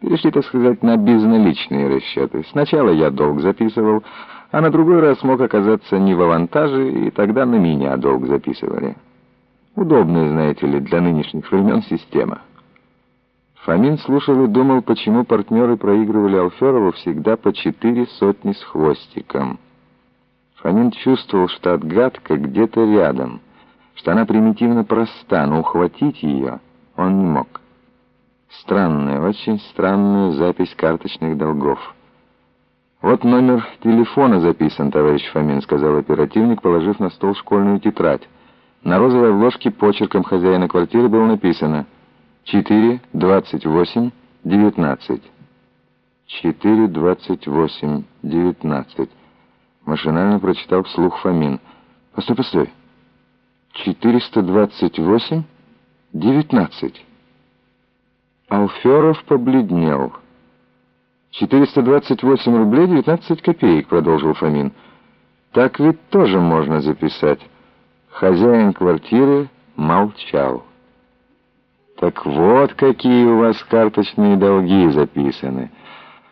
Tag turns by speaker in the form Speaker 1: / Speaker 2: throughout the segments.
Speaker 1: Перешли, так сказать, на безналичные расчеты. Сначала я долг записывал, а на другой раз мог оказаться не в авантаже, и тогда на меня долг записывали. Удобная, знаете ли, для нынешних времен система. Фомин слушал и думал, почему партнеры проигрывали Алферову всегда по четыре сотни с хвостиком. Фомин чувствовал, что отгадка где-то рядом, что она примитивно проста, но ухватить ее он не мог. Странная, очень странная запись карточных долгов. «Вот номер телефона записан, товарищ Фомин», — сказал оперативник, положив на стол школьную тетрадь. На розовой обложке почерком хозяина квартиры было написано «4, 28, 19». «4, 28, 19». Машинально прочитал вслух Фомин. «Постой, постой. 428, 19». Алферов побледнел. «428 рублей 19 копеек», — продолжил Фомин. «Так ведь тоже можно записать». Хозяин квартиры молчал. «Так вот какие у вас карточные долги записаны.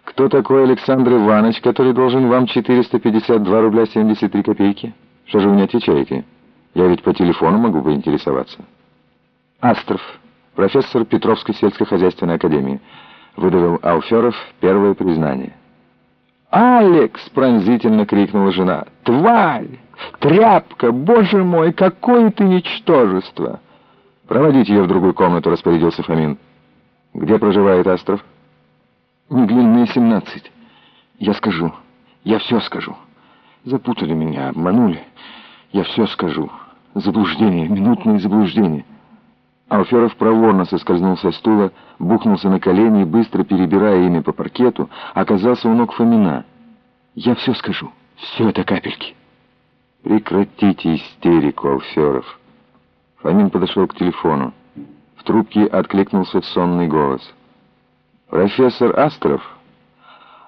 Speaker 1: Кто такой Александр Иванович, который должен вам 452 рубля 73 копейки? Что же вы не отвечаете? Я ведь по телефону могу поинтересоваться». «Астров» профессор Петровской сельскохозяйственной академии. Выдавил Алферов первое признание. «Алекс!» — пронзительно крикнула жена. «Тварь! Тряпка! Боже мой, какое ты ничтожество!» «Проводите ее в другую комнату», — распорядился Фомин. «Где проживает Астров?» «Неглинная, 17. Я скажу. Я все скажу. Запутали меня, обманули. Я все скажу. Заблуждение, минутное заблуждение». Алферов проворно соскользнул со стула, бухнулся на колени и, быстро перебирая ими по паркету, оказался у ног Фомина. «Я все скажу. Все это капельки». «Прекратите истерику, Алферов». Фомин подошел к телефону. В трубке откликнулся сонный голос. «Профессор Астров?»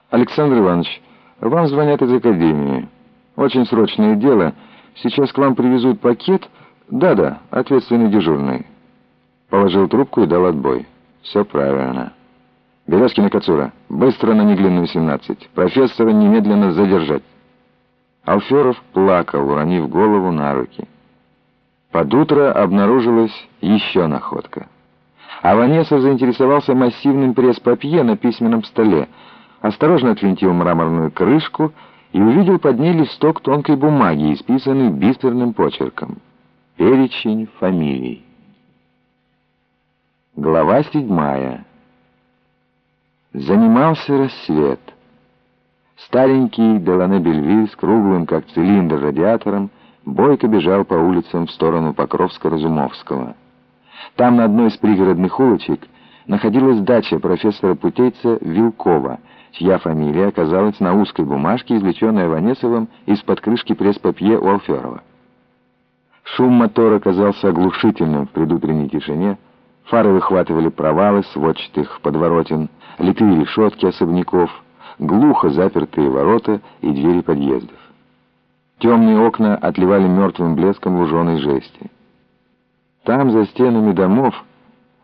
Speaker 1: «Александр Иванович, вам звонят из академии. Очень срочное дело. Сейчас к вам привезут пакет. Да-да, ответственный дежурный». Положил трубку и дал отбой. Все правильно. Березкина Кацура, быстро на Неглинную, 17. Профессора немедленно задержать. Алферов плакал, уронив голову на руки. Под утро обнаружилась еще находка. Аванесов заинтересовался массивным пресс-папье на письменном столе, осторожно отвинтил мраморную крышку и увидел под ней листок тонкой бумаги, исписанный бисерным почерком. Перечень фамилий. Глава седьмая. Занимался рассвет. Старенький Делане Бельвиль с круглым, как цилиндр, радиатором бойко бежал по улицам в сторону Покровска-Разумовского. Там, на одной из пригородных улочек, находилась дача профессора путейца Вилкова, чья фамилия оказалась на узкой бумажке, извлеченной Ванесовым из-под крышки пресс-папье у Алферова. Шум мотора казался оглушительным в предутренней тишине, Фары выхватывали провалы сводчатых подворотен, литые решетки особняков, глухо запертые ворота и двери подъездов. Темные окна отливали мертвым блеском луженой жести. Там, за стенами домов,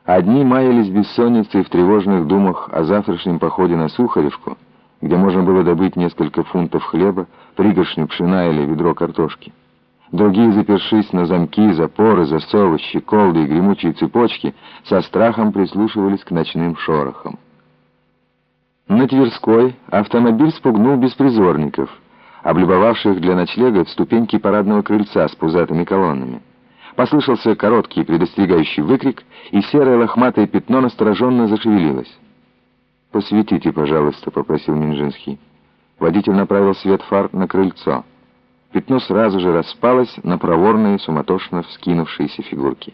Speaker 1: одни маялись бессонницей в тревожных думах о завтрашнем походе на Сухаревку, где можно было добыть несколько фунтов хлеба, пригоршню пшена или ведро картошки. Другие, запершись на замки, запоры, засовы, щеколды и гремучие цепочки, со страхом прислушивались к ночным шорохам. На Тверской автомобиль спугнул беспризорников, облюбовавших для ночлега ступеньки парадного крыльца с пузатыми колоннами. Послышался короткий предостерегающий выкрик, и серое лохматое пятно настороженно зашевелилось. «Посветите, пожалуйста», — попросил Минжинский. Водитель направил свет фар на крыльцо. Пятно сразу же распалось на проворные, суматошно вскинувшиеся фигурки.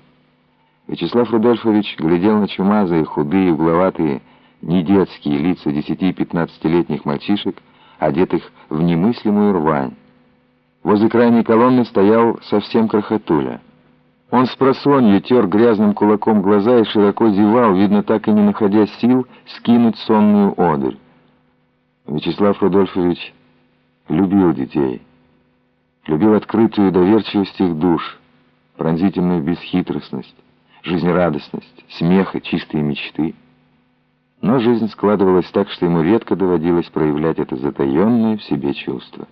Speaker 1: Вячеслав Рудольфович глядел на чумазые, худые, угловатые, недетские лица десяти-пятнадцатилетних мальчишек, одетых в немыслимую рвань. Возле крайней колонны стоял совсем крохотуля. Он с просонья тер грязным кулаком глаза и широко зевал, видно, так и не находя сил скинуть сонную одурь. Вячеслав Рудольфович любил детей любил открытую доверчивость их душ, пронзительную бесхитростность, жизнерадостность, смех и чистые мечты. Но жизнь складывалась так, что ему редко доводилось проявлять это затаенное в себе чувство.